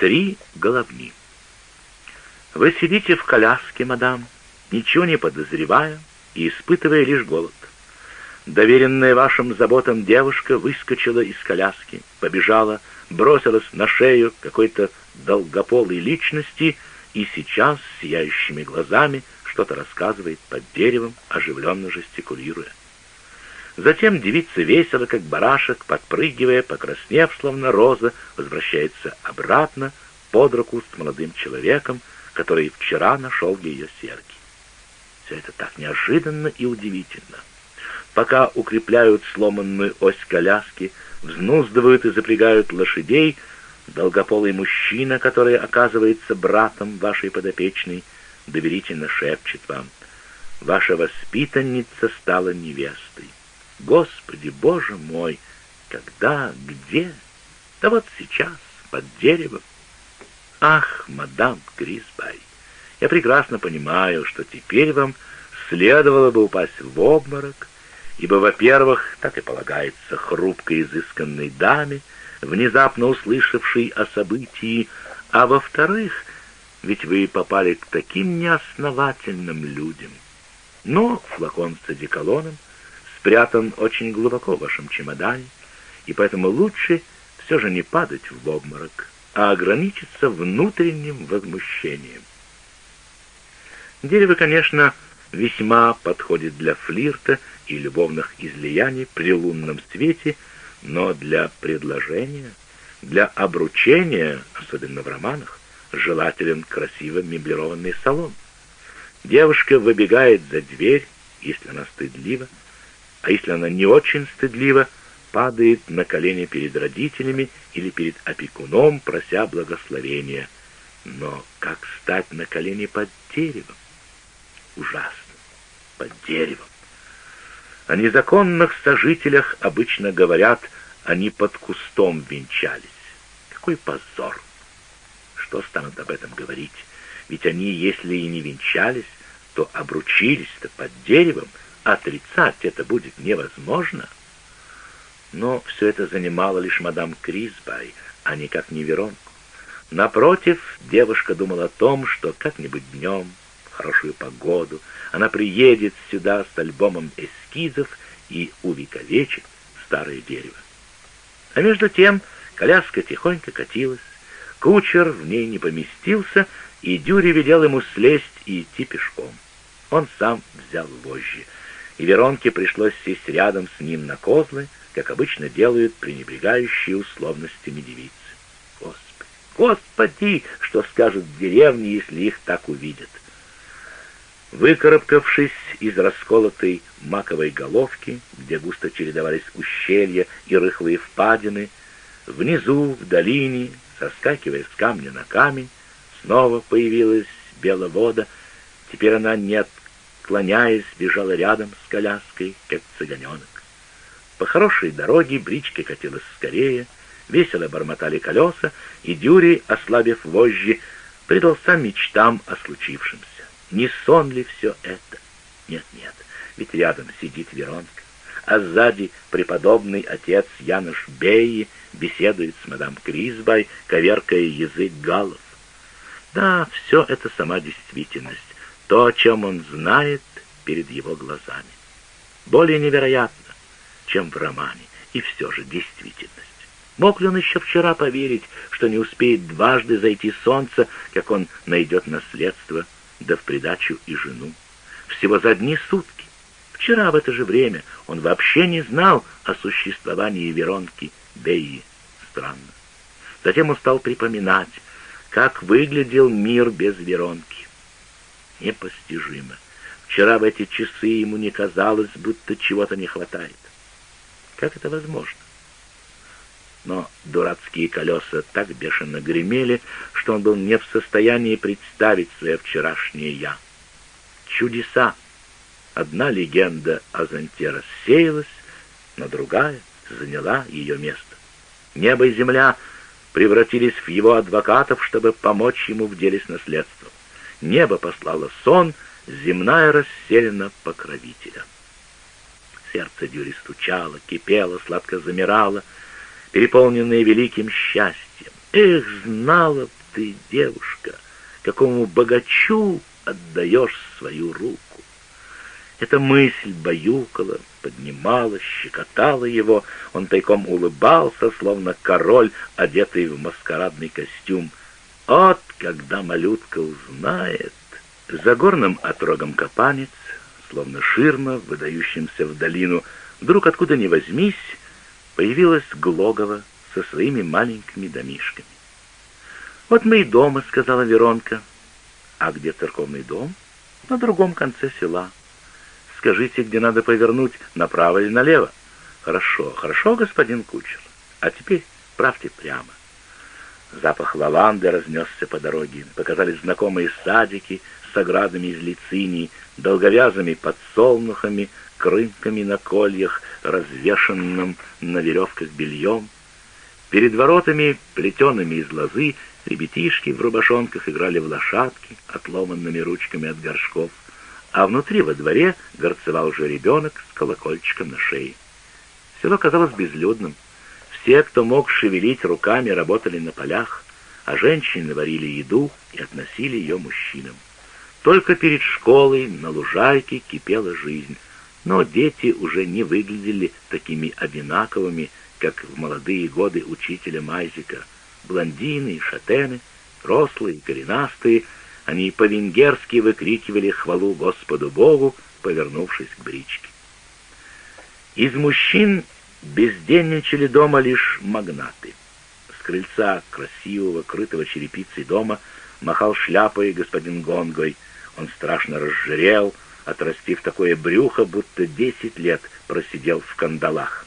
Три головни. Вы сидите в коляске, мадам, ничего не подозревая и испытывая лишь голод. Доверенная вашим заботам девушка выскочила из коляски, побежала, бросилась на шею какой-то долгополой личности и сейчас сияющими глазами что-то рассказывает под деревом, оживленно жестикулируя. Затем девица весело, как барашек, подпрыгивая, покраснев, словно роза, возвращается обратно под руку с молодым человеком, который вчера нашел ее серьги. Все это так неожиданно и удивительно. Пока укрепляют сломанную ось коляски, взнуздывают и запрягают лошадей, долгополый мужчина, который оказывается братом вашей подопечной, доверительно шепчет вам, «Ваша воспитанница стала невестой». Господи, Боже мой, когда, где? Да вот сейчас, под деревом. Ах, мадам Крисбай, я прекрасно понимаю, что теперь вам следовало бы упасть в обморок, ибо, во-первых, так и полагается хрупкой изысканной даме, внезапно услышавшей о событии, а во-вторых, ведь вы попали к таким неосновательным людям. Но флакон с одеколоном спрятан очень глубоко в вашем чемодане, и поэтому лучше все же не падать в обморок, а ограничиться внутренним возмущением. Дерево, конечно, весьма подходит для флирта и любовных излияний при лунном свете, но для предложения, для обручения, особенно в романах, желателен красиво меблированный салон. Девушка выбегает за дверь, если она стыдлива, а если она не очень стыдлива, падает на колени перед родителями или перед опекуном, прося благословения. Но как стать на колени под деревом? Ужасно. Под деревом. О незаконных сожителях обычно говорят, они под кустом венчались. Какой позор! Что станут об этом говорить? Ведь они, если и не венчались, то обручились-то под деревом, отрицать это будет невозможно. Но все это занимало лишь мадам Крисбай, а никак не Веронку. Напротив, девушка думала о том, что как-нибудь днем, в хорошую погоду, она приедет сюда с альбомом эскизов и увековечит старое дерево. А между тем коляска тихонько катилась, кучер в ней не поместился, и Дюри велел ему слезть и идти пешком. Он сам взял вожжи — и Веронке пришлось сесть рядом с ним на козлы, как обычно делают пренебрегающие условностями девицы. Господи, господи, что скажут в деревне, если их так увидят? Выкарабкавшись из расколотой маковой головки, где густо чередовались ущелья и рыхлые впадины, внизу, в долине, соскакивая с камня на камень, снова появилась беловода. Теперь она не от склоняясь, бежала рядом с коляской, как цыганенок. По хорошей дороге бричка катилась скорее, весело бормотали колеса, и Дюри, ослабив вожжи, предался мечтам о случившемся. Не сон ли все это? Нет-нет, ведь рядом сидит Веронка, а сзади преподобный отец Янош Бейи беседует с мадам Крисбай, коверкая язык галлов. Да, все это сама действительность, то, о чем он знает перед его глазами. Более невероятно, чем в романе, и все же действительность. Мог ли он еще вчера поверить, что не успеет дважды зайти солнце, как он найдет наследство, да в придачу и жену? Всего за одни сутки. Вчера в это же время он вообще не знал о существовании Веронки Беи. Странно. Затем он стал припоминать, как выглядел мир без Веронки непостижимо. Вчера в эти часы ему не казалось, будто чего-то не хватает. Как это возможно? Но дурацкие колеса так бешено гремели, что он был не в состоянии представить свое вчерашнее «я». Чудеса! Одна легенда о Зонте рассеялась, но другая заняла ее место. Небо и земля превратились в его адвокатов, чтобы помочь ему в деле с наследством. Небо послало сон, земная расселена покровителя. Сердце Дюри стучало, кипело, сладко замирало, переполненное великим счастьем. Эх, знала б ты, девушка, какому богачу отдаешь свою руку. Эта мысль баюкала, поднимала, щекотала его. Он тайком улыбался, словно король, одетый в маскарадный костюм. От, когда малютка узнает! За горным отрогом копанец, словно ширма, выдающимся в долину, вдруг откуда ни возьмись, появилась Глогова со своими маленькими домишками. «Вот мы и дома», — сказала Веронка. «А где церковный дом?» «На другом конце села». «Скажите, где надо повернуть, направо или налево?» «Хорошо, хорошо, господин кучер. А теперь правьте прямо». Запах лаванды разнесся по дороге. Показались знакомые садики с оградами из лициний, долговязыми подсолнухами, крынками на кольях, развешенным на веревках бельем. Перед воротами, плетеными из лозы, ребятишки в рубашонках играли в лошадки, отломанными ручками от горшков, а внутри во дворе горцевал уже ребенок с колокольчиком на шее. Село казалось безлюдным. Все, кто мог шевелить руками, работали на полях, а женщины варили еду и относили ее мужчинам. Только перед школой на лужайке кипела жизнь, но дети уже не выглядели такими одинаковыми, как в молодые годы учителя Майзика. Блондины и шатены, рослые и коренастые, они по-венгерски выкрикивали хвалу Господу Богу, повернувшись к бричке. Из мужчин бездельничали дома лишь магнаты. С крыльца красивого, крытого черепицей дома махал шляпой господин Гонгой. Он страшно разжирел, отрастив такое брюхо, будто десять лет просидел в кандалах.